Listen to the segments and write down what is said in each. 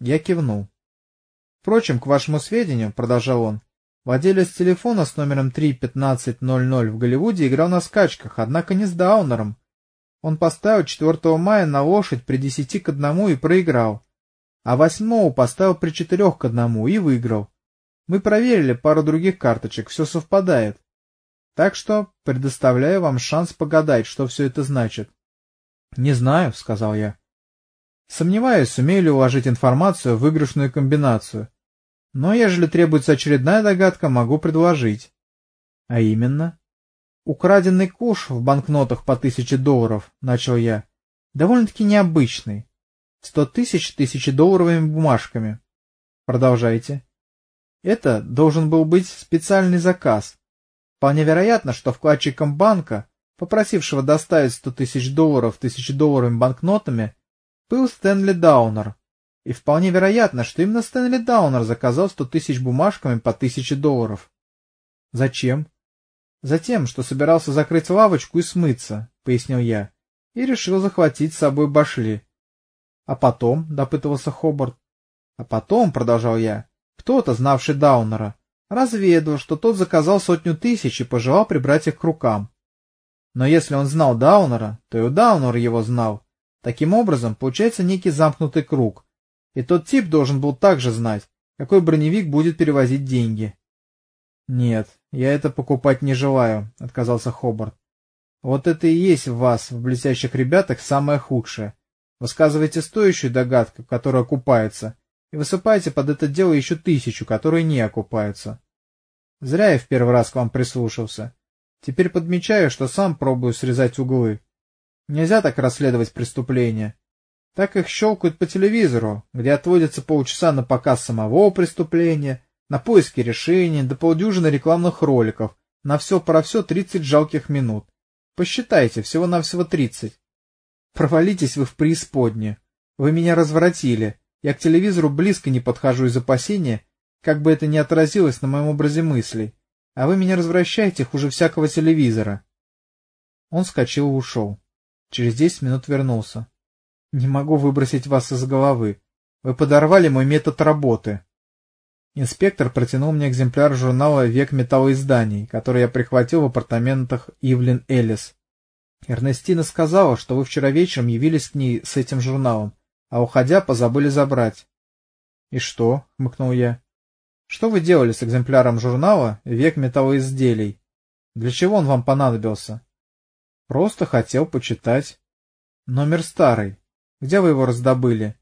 Я кивнул. Впрочем, к вашему сведению, продолжал он, владелец телефона с номером 31500 в Голливуде играл на скачках, однако не с Даунером. Он поставил 4 мая на лошадь при 10 к 1 и проиграл, а 8 поставил при 4 к 1 и выиграл. Мы проверили пару других карточек, все совпадает. Так что предоставляю вам шанс погадать, что все это значит. — Не знаю, — сказал я. Сомневаюсь, сумею ли уложить информацию в выигрышную комбинацию. Но ежели требуется очередная догадка, могу предложить. — А именно? — Украденный куш в банкнотах по тысяче долларов, — начал я, — довольно-таки необычный. Сто тысяч тысячедолларовыми бумажками. Продолжайте. Это должен был быть специальный заказ. Вполне вероятно, что вкладчиком банка, попросившего доставить сто тысяч долларов тысячедолларовыми банкнотами, был Стэнли Даунер, и вполне вероятно, что именно Стэнли Даунер заказал сто тысяч бумажками по тысяче долларов. Зачем? Затем, что собирался закрыть лавочку и смыться, пояснил я, и решил захватить с собой башли. А потом, допытывался Хобарт. А потом, продолжал я, кто-то, знавший Даунера, разведал, что тот заказал сотню тысяч и пожелал прибрать их к рукам. Но если он знал Даунера, то и Даунер его знал. Таким образом, получается некий замкнутый круг. И тот тип должен был также знать, какой броневик будет перевозить деньги. — Нет, я это покупать не желаю, — отказался Хобарт. — Вот это и есть в вас, в блестящих ребятах, самое худшее. Высказывайте стоящую догадку, которая окупается, и высыпайте под это дело еще тысячу, которые не окупаются. Зря я в первый раз к вам прислушался. Теперь подмечаю, что сам пробую срезать углы. Нельзя так расследовать преступления. Так их щелкают по телевизору, где отводится полчаса на показ самого преступления, на поиски решений, до полдюжины рекламных роликов, на все про все тридцать жалких минут. Посчитайте, всего-навсего тридцать. Провалитесь вы в преисподнее. Вы меня развратили. Я к телевизору близко не подхожу из опасения, как бы это ни отразилось на моем образе мыслей, а вы меня развращаете хуже всякого телевизора. Он вскочил и ушел. Через десять минут вернулся. Не могу выбросить вас из головы. Вы подорвали мой метод работы. Инспектор протянул мне экземпляр журнала «Век металлоизданий», который я прихватил в апартаментах Ивлин Эллис. Эрнестина сказала, что вы вчера вечером явились к ней с этим журналом, а уходя позабыли забрать. — И что? — хмыкнул я. — Что вы делали с экземпляром журнала «Век металлоизделий»? Для чего он вам понадобился? — Просто хотел почитать. — Номер старый. Где вы его раздобыли?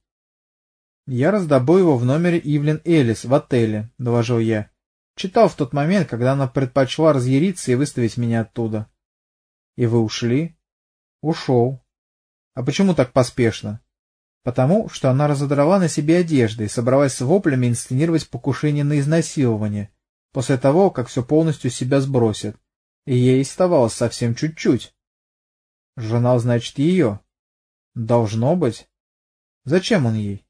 — Я раздобыл его в номере Ивлин Элис в отеле, — доложил я. Читал в тот момент, когда она предпочла разъяриться и выставить меня оттуда. — И вы ушли? — Ушел. — А почему так поспешно? Потому что она разодрала на себе одежды и собралась с воплями инсценировать покушение на изнасилование, после того, как все полностью себя сбросит. И ей оставалось совсем чуть-чуть. Журнал, значит, ее. Должно быть. Зачем он ей?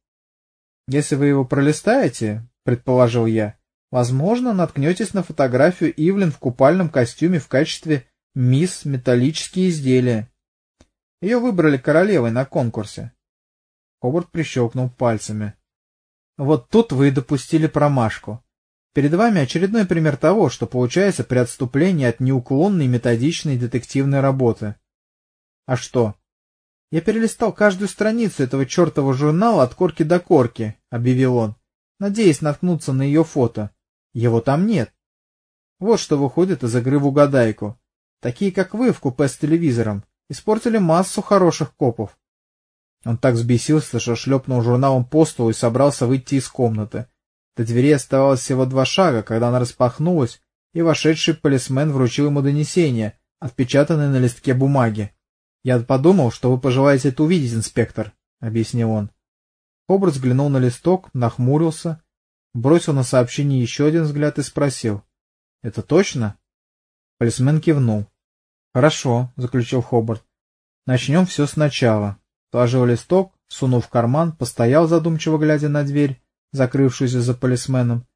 Если вы его пролистаете, предположил я, возможно, наткнетесь на фотографию Ивлин в купальном костюме в качестве «Мисс Металлические изделия». Ее выбрали королевой на конкурсе. Ховард прищелкнул пальцами. Вот тут вы и допустили промашку. Перед вами очередной пример того, что получается при отступлении от неуклонной методичной детективной работы. А что? Я перелистал каждую страницу этого чертового журнала от корки до корки, объявил он, надеясь наткнуться на ее фото. Его там нет. Вот что выходит из игры в угадайку. Такие, как вы в купе с телевизором, испортили массу хороших копов. Он так взбесился, что шлепнул журналом по столу и собрался выйти из комнаты. До двери оставалось всего два шага, когда она распахнулась, и вошедший полисмен вручил ему донесение, отпечатанное на листке бумаги. — Я подумал, что вы пожелаете это увидеть, инспектор, — объяснил он. Хобарт взглянул на листок, нахмурился, бросил на сообщение еще один взгляд и спросил. — Это точно? Полисмен кивнул. — Хорошо, — заключил Хобарт. — Начнем все сначала. Положил листок, сунув в карман, постоял задумчиво глядя на дверь, закрывшуюся за полисменом.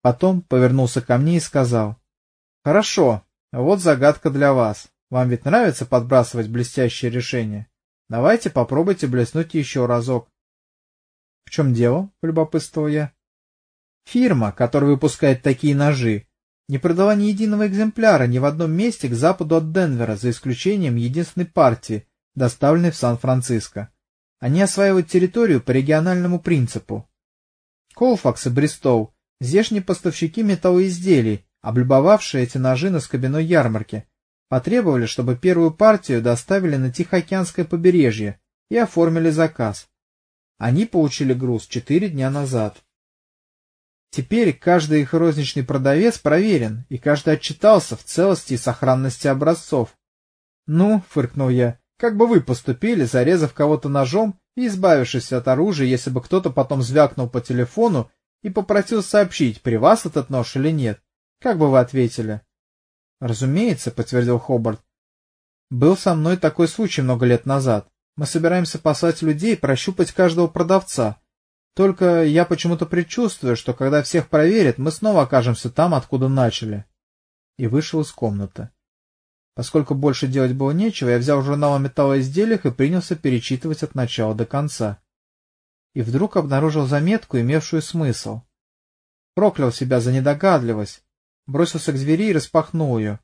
Потом повернулся ко мне и сказал. — Хорошо, вот загадка для вас. Вам ведь нравится подбрасывать блестящие решения? Давайте попробуйте блеснуть еще разок. В чем дело? — полюбопытствовал я. Фирма, которая выпускает такие ножи, не продала ни единого экземпляра ни в одном месте к западу от Денвера, за исключением единственной партии, доставленной в Сан-Франциско. Они осваивают территорию по региональному принципу. Колфакс и Бристоу — здешние поставщики металлоизделий, облюбовавшие эти ножи на скобяной ярмарке, потребовали, чтобы первую партию доставили на Тихоокеанское побережье и оформили заказ. Они получили груз четыре дня назад. Теперь каждый их розничный продавец проверен, и каждый отчитался в целости и сохранности образцов. — Ну, — фыркнул я, — как бы вы поступили, зарезав кого-то ножом и избавившись от оружия, если бы кто-то потом звякнул по телефону и попросил сообщить, при вас этот нож или нет? Как бы вы ответили? — Разумеется, — подтвердил Хобарт. — Был со мной такой случай много лет назад. Мы собираемся послать людей прощупать каждого продавца, только я почему-то предчувствую, что когда всех проверят, мы снова окажемся там, откуда начали. И вышел из комнаты. Поскольку больше делать было нечего, я взял журнал о металлоизделиях и принялся перечитывать от начала до конца. И вдруг обнаружил заметку, имевшую смысл. Проклял себя за недогадливость, бросился к двери и распахнул ее.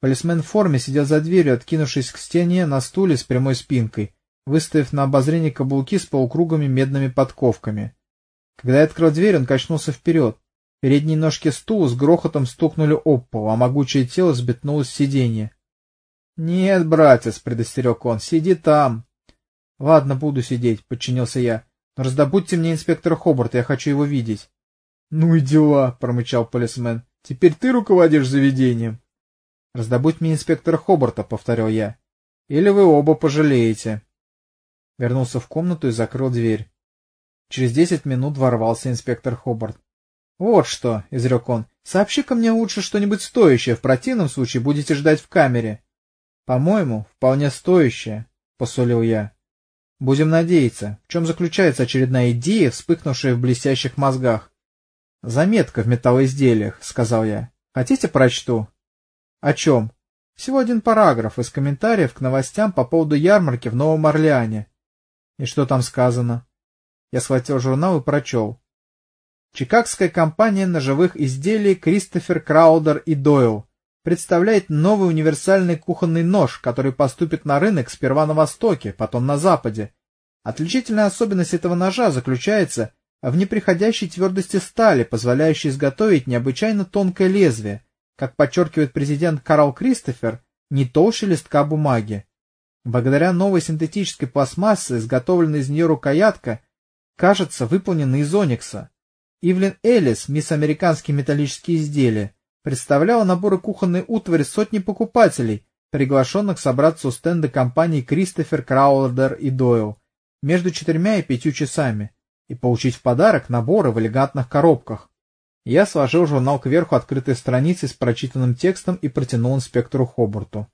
Полисмен в форме сидел за дверью, откинувшись к стене на стуле с прямой спинкой, выставив на обозрение каблуки с полукруглыми медными подковками. Когда я открыл дверь, он качнулся вперед. Передние ножки стула с грохотом стукнули об пол, а могучее тело сбитнулось с сиденья. — Нет, братец, — предостерег он, — сиди там. — Ладно, буду сидеть, — подчинился я. — Но раздобудьте мне инспектора Хобарта, я хочу его видеть. — Ну и дела, — промычал полисмен. — Теперь ты руководишь заведением. — Раздобудь мне инспектора Хобарта, — повторил я. — Или вы оба пожалеете вернулся в комнату и закрыл дверь. Через десять минут ворвался инспектор Хобарт. — Вот что, — изрек он, — сообщи-ка мне лучше что-нибудь стоящее, в противном случае будете ждать в камере. — По-моему, вполне стоящее, — посолил я. — Будем надеяться, в чем заключается очередная идея, вспыхнувшая в блестящих мозгах. — Заметка в металлоизделиях, — сказал я. — Хотите прочту? — О чем? — Всего один параграф из комментариев к новостям по поводу ярмарки в Новом Орлеане. И что там сказано? Я схватил журнал и прочел. Чикагская компания ножевых изделий Кристофер Краудер и Дойл представляет новый универсальный кухонный нож, который поступит на рынок сперва на Востоке, потом на Западе. Отличительная особенность этого ножа заключается в неприходящей твердости стали, позволяющей изготовить необычайно тонкое лезвие, как подчеркивает президент Карл Кристофер, не толще листка бумаги. Благодаря новой синтетической пластмассе, изготовленной из нее рукоятка, кажется, выполнена из оникса. Ивлин Эллис, мисс Американские металлические изделия, представляла наборы кухонной утвари сотни покупателей, приглашенных собраться у стенда компании Кристофер Краулдер и Дойл между четырьмя и пятью часами и получить в подарок наборы в элегантных коробках. Я сложил журнал кверху открытой страницы с прочитанным текстом и протянул инспектору Хобарту.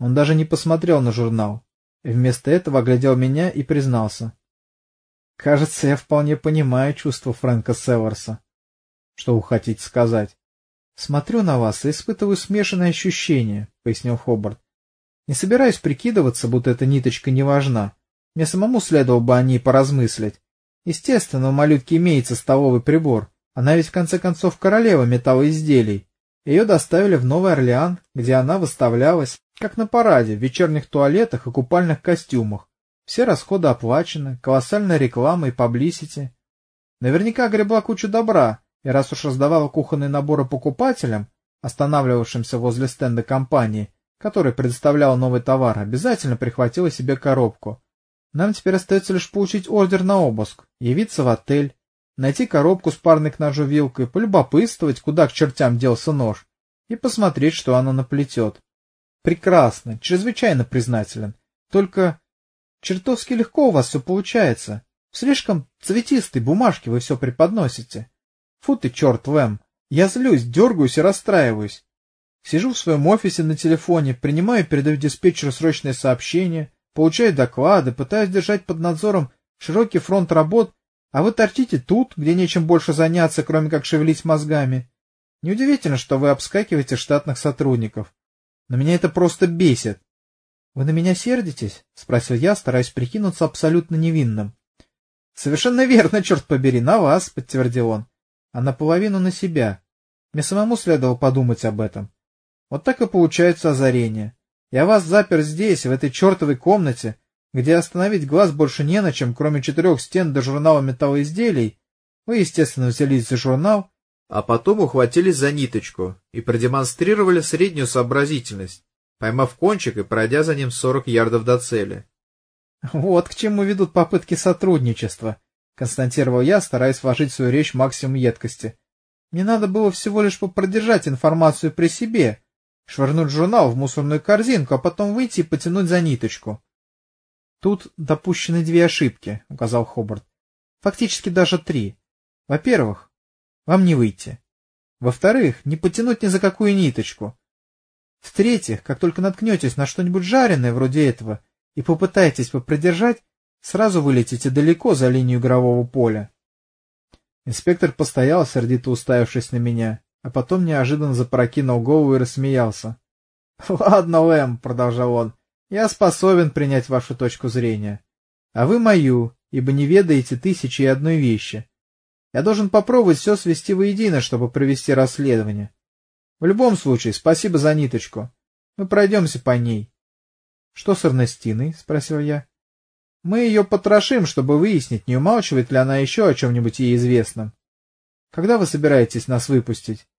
Он даже не посмотрел на журнал. Вместо этого оглядел меня и признался. — Кажется, я вполне понимаю чувства Фрэнка Северса. — Что вы хотите сказать? — Смотрю на вас и испытываю смешанные ощущения, — пояснил Хобарт. — Не собираюсь прикидываться, будто эта ниточка не важна. Мне самому следовало бы о ней поразмыслить. Естественно, у малютки имеется столовый прибор. Она ведь в конце концов королева металлоизделий. Ее доставили в Новый Орлеан, где она выставлялась, как на параде, в вечерних туалетах и купальных костюмах. Все расходы оплачены, колоссальная реклама и паблисити. Наверняка гребла кучу добра, и раз уж раздавала кухонные наборы покупателям, останавливавшимся возле стенда компании, который предоставлял новый товар, обязательно прихватила себе коробку. Нам теперь остается лишь получить ордер на обыск, явиться в отель, найти коробку с парной к ножу вилкой, полюбопытствовать, куда к чертям делся нож, и посмотреть, что она наплетет. Прекрасно, чрезвычайно признателен. Только чертовски легко у вас все получается. В слишком цветистой бумажке вы все преподносите. Фу ты, черт, Лэм, я злюсь, дергаюсь и расстраиваюсь. Сижу в своем офисе на телефоне, принимаю и передаю диспетчеру срочные сообщения, получаю доклады, пытаюсь держать под надзором широкий фронт работ а вы торчите тут, где нечем больше заняться, кроме как шевелить мозгами. Неудивительно, что вы обскакиваете штатных сотрудников. Но меня это просто бесит. — Вы на меня сердитесь? — спросил я, стараясь прикинуться абсолютно невинным. Совершенно верно, черт побери, на вас, подтвердил он. А наполовину на себя. Мне самому следовало подумать об этом. Вот так и получается озарение. Я вас запер здесь, в этой чертовой комнате, где остановить глаз больше не на чем, кроме четырех стен до журнала металлоизделий. Вы, естественно, взялись за журнал, а потом ухватились за ниточку и продемонстрировали среднюю сообразительность, поймав кончик и пройдя за ним сорок ярдов до цели. Вот к чему ведут попытки сотрудничества, констатировал я, стараясь вложить свою речь максимум едкости. Мне надо было всего лишь попродержать информацию при себе, швырнуть журнал в мусорную корзинку, а потом выйти и потянуть за ниточку. Тут допущены две ошибки, указал Хобарт. Фактически даже три. Во-первых, вам не выйти. Во-вторых, не потянуть ни за какую ниточку. В-третьих, как только наткнетесь на что-нибудь жареное вроде этого и попытаетесь попридержать, сразу вылетите далеко за линию игрового поля. Инспектор постоял, сердито уставившись на меня, а потом неожиданно запрокинул голову и рассмеялся. — Ладно, Лэм, — продолжал он, — я способен принять вашу точку зрения. А вы мою, ибо не ведаете тысячи и одной вещи. Я должен попробовать все свести воедино, чтобы провести расследование. В любом случае, спасибо за ниточку. Мы пройдемся по ней. — Что с Эрнестиной? — спросил я. — Мы ее потрошим, чтобы выяснить, не умалчивает ли она еще о чем-нибудь ей известном. Когда вы собираетесь нас выпустить? —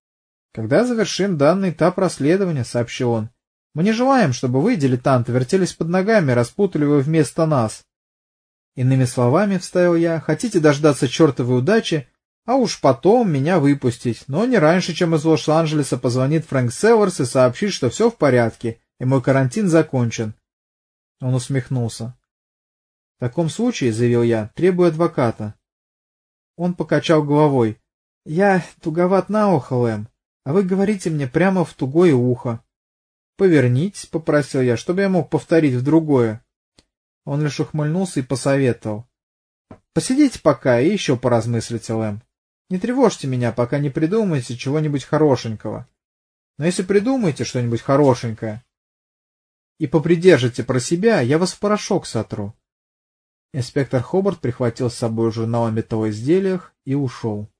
Когда завершим данный этап расследования, — сообщил он. — Мы не желаем, чтобы вы, дилетанты, вертелись под ногами, распутали его вместо нас. Иными словами, вставил я, хотите дождаться чертовой удачи, а уж потом меня выпустить, но не раньше, чем из Лос-Анджелеса позвонит Фрэнк Северс и сообщит, что все в порядке, и мой карантин закончен. Он усмехнулся. — В таком случае, — заявил я, — требую адвоката. Он покачал головой. — Я туговат на ухо, Лэм, а вы говорите мне прямо в тугое ухо. — Повернитесь, — попросил я, — чтобы я мог повторить в другое. Он лишь ухмыльнулся и посоветовал. — Посидите пока и еще поразмыслите, Лэм. Не тревожьте меня, пока не придумаете чего-нибудь хорошенького. Но если придумаете что-нибудь хорошенькое и попридержите про себя, я вас в порошок сотру. Инспектор Хобарт прихватил с собой журнал о металлоизделиях и ушел.